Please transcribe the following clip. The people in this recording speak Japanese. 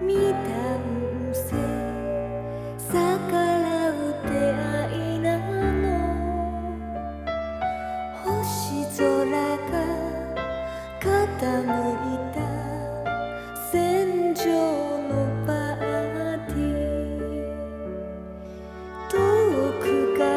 みだんせ逆らうてあいなの。星空が傾いた戦場のパーティー。遠くから